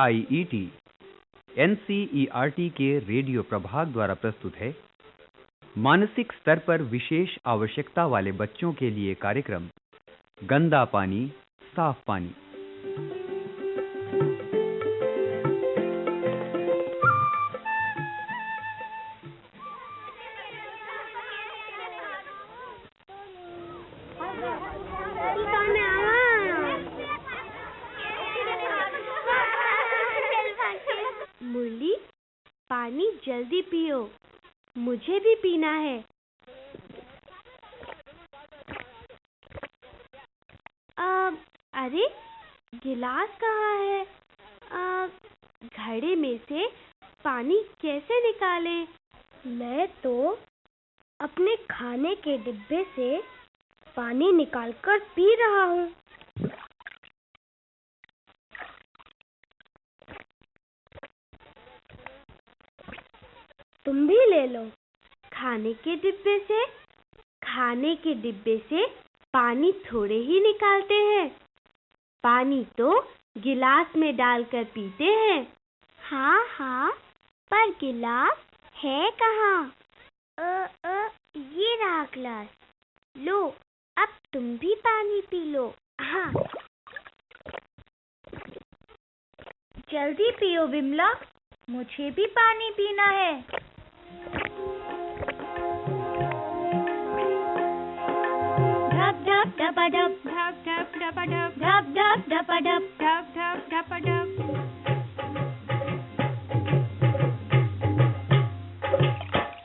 आई E T N के radio प्रभाग द्वारा प्रस्तुत है। मानसिक स्तर पर विशेष आवश्यकता वाले बच्चों के लिए कार्यक्रम, गंदा पानी, साफ़ पानी। जल्दी पियो। मुझे भी पीना है। आ, अरे गिलास कहाँ है? आ, घड़े में से पानी कैसे निकालें? मैं तो अपने खाने के डिब्बे से पानी निकालकर पी रहा हूँ। तुम भी ले लो। खाने के डिब्बे से खाने के डिब्बे से पानी थोड़े ही निकालते हैं। पानी तो गिलास में डालकर पीते हैं। हाँ हाँ पर गिलास है कहाँ? अ, ये रहा गिलास। लो अब तुम भी पानी पी लो। हाँ। जल्दी पियो विमला मुझे भी पानी पीना है। डपा डप ढप ढप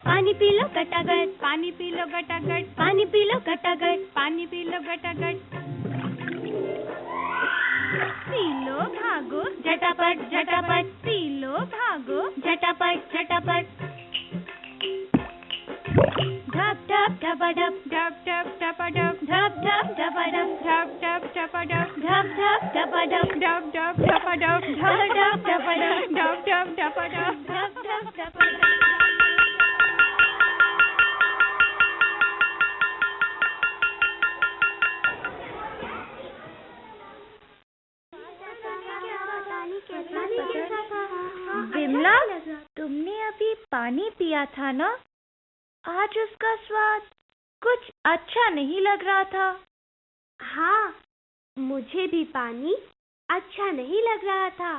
पानी पी लो गटागट पानी पी लो गटागट पानी पी लो गटागट पानी पी लो गटागट पी लो भागो झटापट झटापट पी लो भागो झटापट झटापट ढप ढप डपा डप dapadub dub dub dapadub dub dub dapadub dub dub dapadub dub dub dapadub dub dub dapadub Vimla तुमने अभी पानी पिया था ना आज उसका स्वाद कुछ अच्छा नहीं लग रहा था हाँ मुझे भी पानी अच्छा नहीं लग रहा था।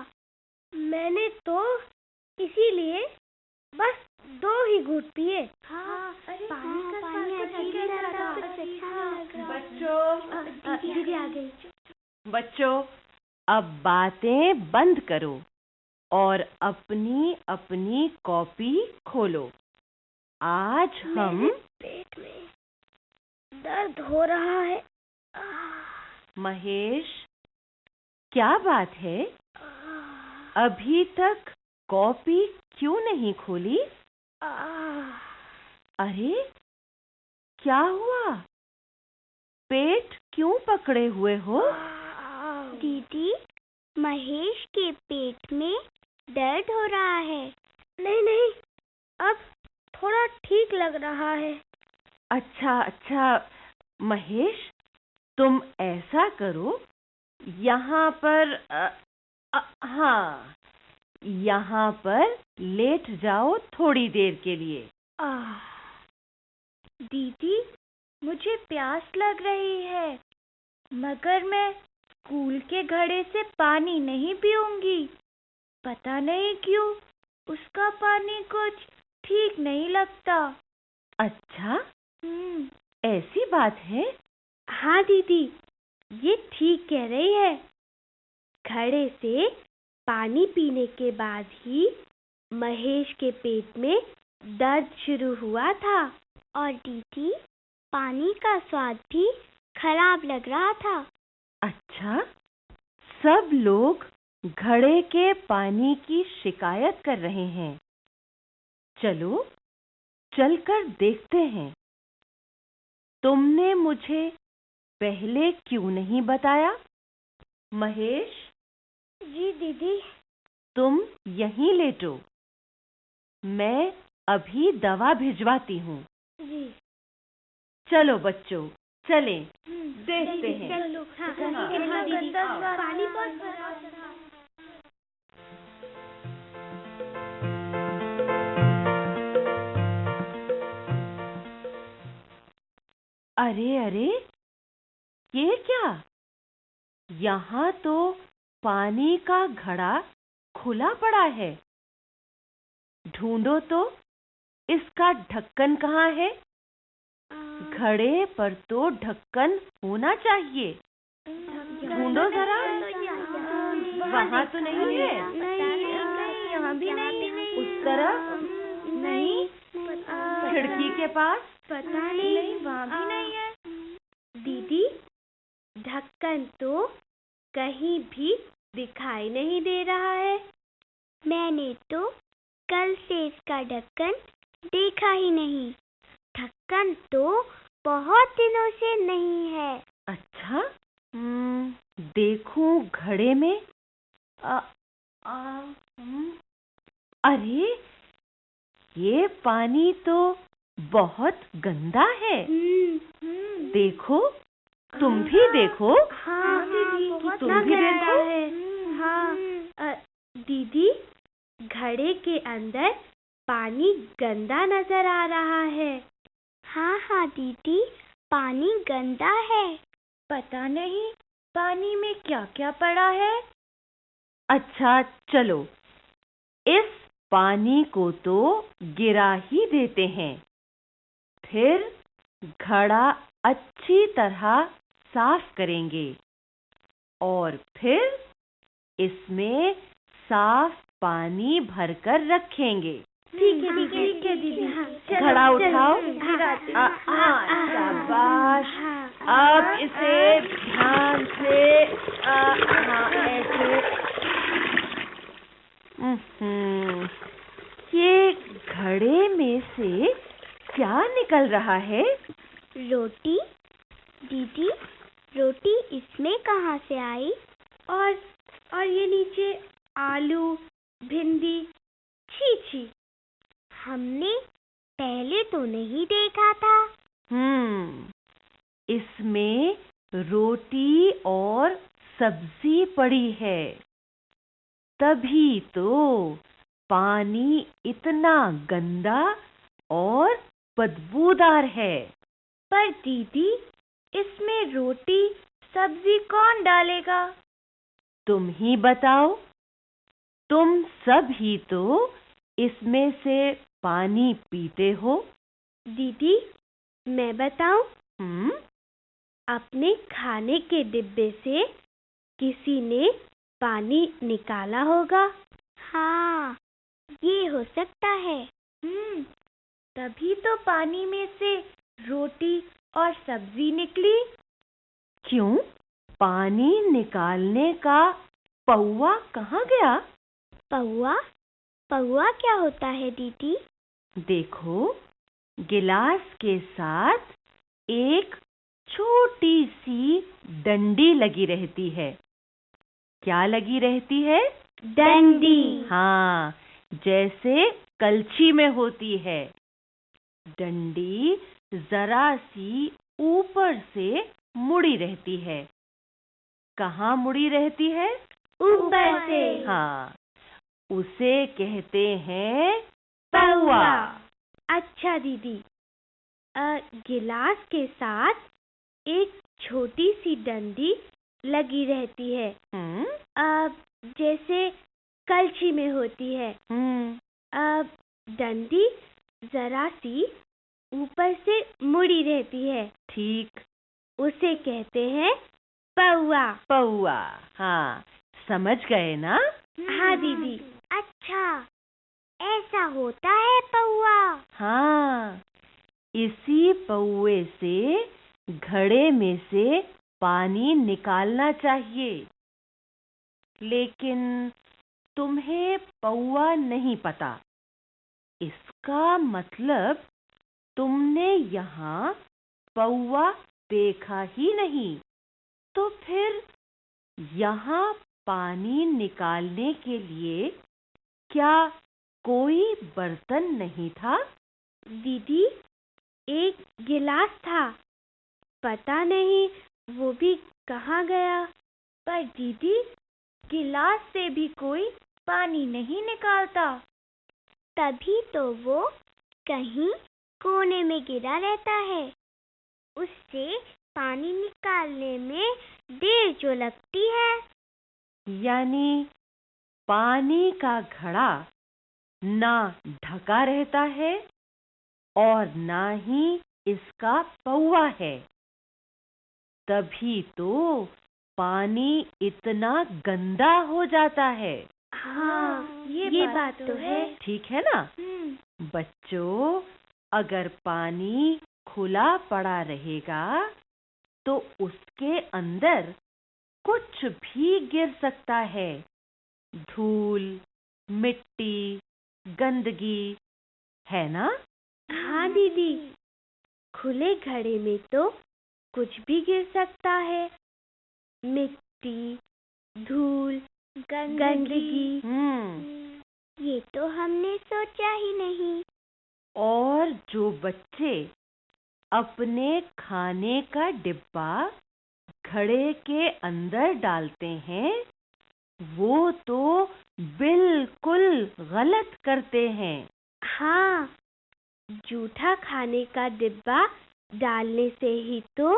मैंने तो इसीलिए बस दो ही घूट पिए। हाँ पानी का पानी अच्छा लगा बच्चों दीदी आ गई। बच्चों अब बातें बंद करो और अपनी अपनी कॉपी खोलो। आज हम पेट में दर्द हो रहा है। महेश क्या बात है? अभी तक कॉपी क्यों नहीं खोली? अरे क्या हुआ? पेट क्यों पकड़े हुए हो? दीदी महेश के पेट में दर्द हो रहा है। नहीं नहीं अब थोड़ा ठीक लग रहा है। अच्छा अच्छा महेश तुम ऐसा करो यहाँ पर हाँ यहाँ पर लेट जाओ थोड़ी देर के लिए। आह, दीदी मुझे प्यास लग रही है मगर मैं स्कूल के घड़े से पानी नहीं पीऊँगी। पता नहीं क्यों उसका पानी कुछ ठीक नहीं लगता। अच्छा? हम्म। ऐसी बात है? हाँ दीदी, ये ठीक कह रही है। घड़े से पानी पीने के बाद ही महेश के पेट में दर्द शुरू हुआ था और दीदी, पानी का स्वाद भी खराब लग रहा था। अच्छा सब लोग घड़े के पानी की शिकायत कर रहे हैं। चलो, चलकर देखते हैं। तुमने मुझे पहले क्यों नहीं बताया? महेश? जी दीदी। तुम यहीं लेटो। मैं अभी दवा भिजवाती हूँ। चलो बच्चों चले देखते हैं। हाँ, हाँ, अरे अरे ये क्या? यहाँ तो पानी का घड़ा खुला पड़ा है। ढूंढो तो इसका ढक्कन कहाँ है? घड़े पर तो ढक्कन होना चाहिए। ढूंढो जरा। वहाँ तो नहीं है। यहाँ भी नहीं उस तरफ़? नहीं? खिड़की के पास? पता नहीं वहाँ भी नहीं है। दीदी? ढक्कन तो कहीं भी दिखाई नहीं दे रहा है। मैंने तो कल से इसका ढक्कन देखा ही नहीं। ढक्कन तो बहुत दिनों से नहीं है। अच्छा हम्म, देखूँ घड़े में। आ, आ, हम्म, अरे ये पानी तो बहुत गंदा है। हम्म, देखो। तुम भी देखो। हाँ दीदी तुम भी देखो। है। हाँ। अ, दीदी घड़े के अंदर पानी गंदा नज़र आ रहा है। हाँ हाँ दीदी पानी गंदा है। पता नहीं पानी में क्या क्या पड़ा है। अच्छा चलो। इस पानी को तो गिरा ही देते हैं। फिर घड़ा अच्छी तरह साफ़ करेंगे। और फिर इसमें साफ़ पानी भरकर रखेंगे। ठीक है दीदी ठीक है दीदी हाँ घड़ा उठाओ। शाबाश। अब इसे ध्यान से हाँ ऐसे। हम्म, ये घड़े में से क्या निकल रहा है? रोटी दीदी रोटी इसमें कहाँ से आई? और और ये नीचे आलू भिंडी छी छी हमने पहले तो नहीं देखा था। हम्म इसमें रोटी और सब्ज़ी पड़ी है। तभी तो पानी इतना गंदा और बदबूदार है। पर दीदी इसमें रोटी सब्ज़ी कौन डालेगा? तुम ही बताओ। तुम सब ही तो इसमें से पानी पीते हो। दीदी मैं बताऊँ? हम्म। अपने खाने के डिब्बे से किसी ने पानी निकाला होगा। हाँ ये हो सकता है। हम्म तभी तो पानी में से रोटी और सब्ज़ी निकली। क्यों? पानी निकालने का पौआ कहाँ गया? पौआ पौआ क्या होता है दीदी? देखो गिलास के साथ एक छोटी सी डंडी लगी रहती है। क्या लगी रहती है? डंडी। हाँ जैसे कलछी में होती है। डंडी जरा सी ऊपर से मुड़ी रहती है। कहाँ मुड़ी रहती है? ऊपर से। हाँ उसे कहते हैं पौआ अच्छा दीदी। अ, गिलास के साथ एक छोटी सी डंडी लगी रहती है। हम्म। अ, जैसे कलछी में होती है। हम्म। डंडी जरा सी ऊपर से मुड़ी रहती है। ठीक। उसे कहते हैं पौआ पौआ हाँ समझ गए ना? हाँ दीदी। अच्छा ऐसा होता है पौआ हाँ इसी पौए से घड़े में से पानी निकालना चाहिए। लेकिन तुम्हें पौआ नहीं पता। इसका मतलब तुमने यहाँ पौआ देखा ही नहीं। तो फिर यहाँ पानी निकालने के लिए क्या कोई बर्तन नहीं था? दीदी, एक गिलास था। पता नहीं वो भी कहाँ गया। पर दीदी, गिलास से भी कोई पानी नहीं निकालता। तभी तो वो कहीं कोने में गिरा रहता है। उससे पानी निकालने में देर जो लगती है। यानी पानी का घड़ा ना ढका रहता है और ना ही इसका पौवा है। तभी तो पानी इतना गंदा हो जाता है। हाँ ये ये बात बात तो तो है। ठीक है ना? हम्म। बच्चों अगर पानी खुला पड़ा रहेगा तो उसके अंदर कुछ भी गिर सकता है। धूल मिट्टी गंदगी है ना? हाँ दीदी। खुले घड़े में तो कुछ भी गिर सकता है। मिट्टी धूल गंदगी। हम्म। ये तो हमने सोचा ही नहीं। और जो बच्चे अपने खाने का डिब्बा घड़े के अंदर डालते हैं, वो तो बिल्कुल गलत करते हैं। हाँ जूठा खाने का डिब्बा डालने से ही तो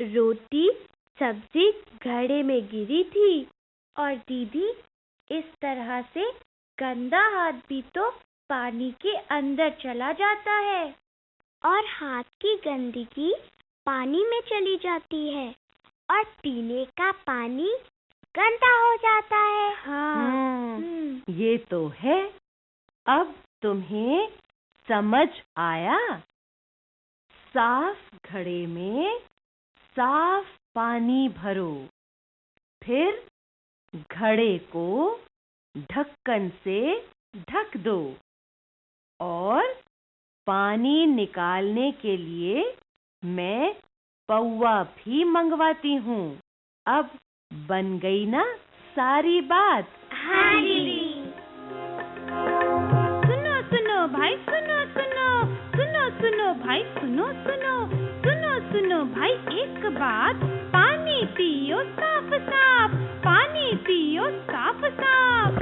रोटी सब्ज़ी घड़े में गिरी थी। और दीदी, इस तरह से गंदा हाथ भी तो पानी के अंदर चला जाता है और हाथ की गंदगी पानी में चली जाती है और पीने का पानी गंदा हो जाता है। हाँ, हम्म। ये तो है। अब तुम्हें समझ आया? साफ़ घड़े में साफ़ पानी भरो फिर घड़े को ढक्कन से ढक दो। और पानी निकालने के लिए मैं पौवा भी मंगवाती हूँ। अब बन गई ना सारी बात। हाँ सुनो सुनो भाई, सुनो सुनो सुनो सुनो भाई, सुनो सुनो सुनो सुनो भाई, एक बात, पानी पियो साफ़ साफ़ पानी पियो साफ़ साफ़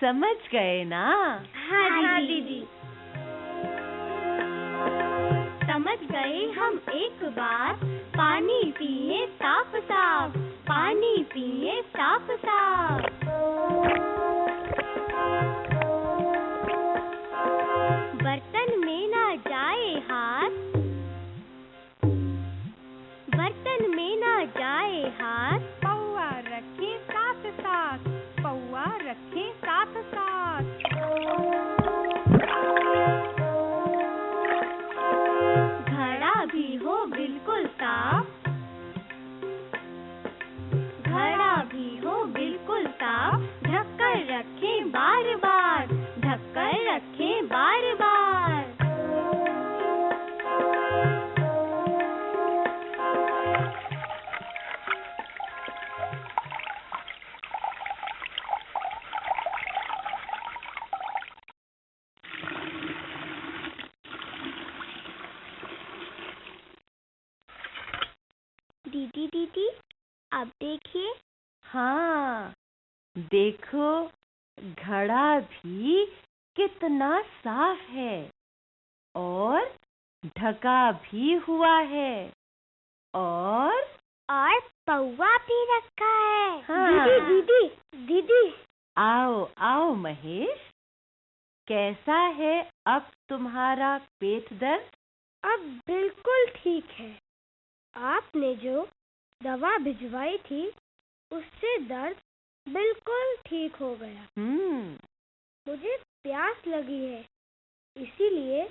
समझ गए ना? हाँ दीदी समझ गए हम एक बार। पानी पिए साफ़ साफ़। पानी पिए साफ़ साफ़। बर्तन में ना जाए हाथ। बर्तन में ना जाए हाथ। पौआ रखे साथ साथ पौआ रखे बार बार ढककर रखें बार बार दीदी दीदी अब देखिए। हाँ देखो। घड़ा भी कितना साफ़ है और ढका भी हुआ है। और और पौवा भी रखा है। हाँ। दीदी दीदी दीदी। आओ आओ महेश। कैसा है अब तुम्हारा पेट दर्द? अब बिल्कुल ठीक है। आपने जो दवा भिजवाई थी उससे दर्द बिल्कुल ठीक हो गया। हम्म। मुझे प्यास लगी है इसीलिए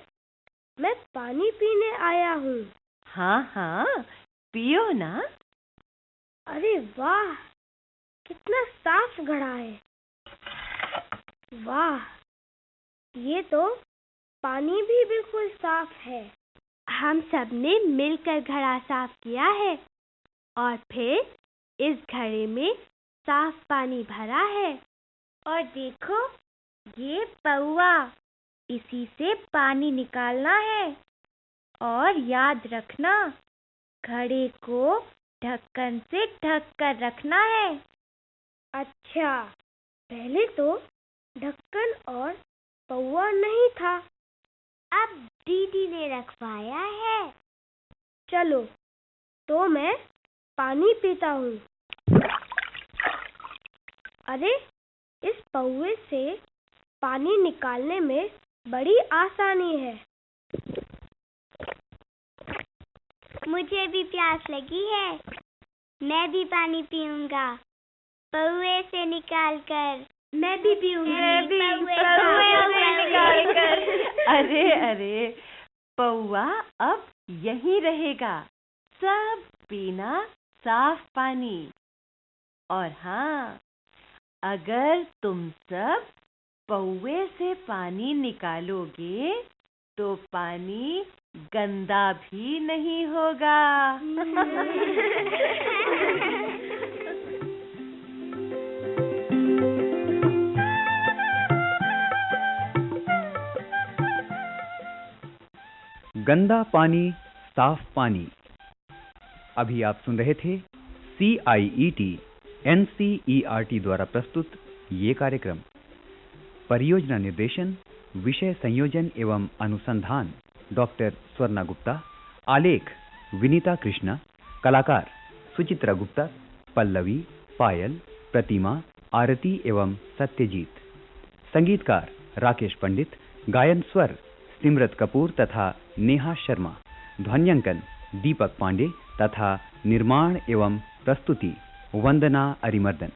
मैं पानी पीने आया हूँ। हाँ हाँ पियो ना। अरे वाह कितना साफ़ घड़ा है। वाह ये तो पानी भी बिल्कुल साफ़ है। हम सबने मिलकर घड़ा साफ़ किया है और फिर इस घड़े में साफ़ पानी भरा है और देखो, ये पौआ इसी से पानी निकालना है और याद रखना, घड़े को ढक्कन से ढक कर रखना है। अच्छा पहले तो ढक्कन और पौआ नहीं था। अब दीदी ने रखवाया है। चलो तो मैं पानी पीता हूँ। अरे इस पौए से पानी निकालने में बड़ी आसानी है। मुझे भी प्यास लगी है। मैं भी पानी पीऊँगा। पौए से निकालकर। मैं भी पीऊँगी। मैं भी पौए से निकालकर। अरे अरे पौआ अब यहीं रहेगा। सब पीना साफ़ पानी। और हाँ अगर तुम सब पौए से पानी निकालोगे तो पानी गंदा भी नहीं होगा। गंदा पानी, साफ़ पानी। अभी आप सुन रहे थे C I E T N C E R T द्वारा प्रस्तुत ये कार्यक्रम। परियोजना निर्देशन, विषय संयोजन एवं अनुसंधान, डॉक्टर स्वर्णा गुप्ता, आलेख विनीता कृष्णा, कलाकार सुचित्रा गुप्ता, पल्लवी, पायल, प्रतिमा, आरती एवं सत्यजीत। संगीतकार राकेश पंडित, गायन स्वर सिमरत कपूर तथा नेहा शर्मा। ध्वन्यांकन दीपक पांडे तथा निर्माण एवं प्रस्तुति वंदना अरिमर्दन।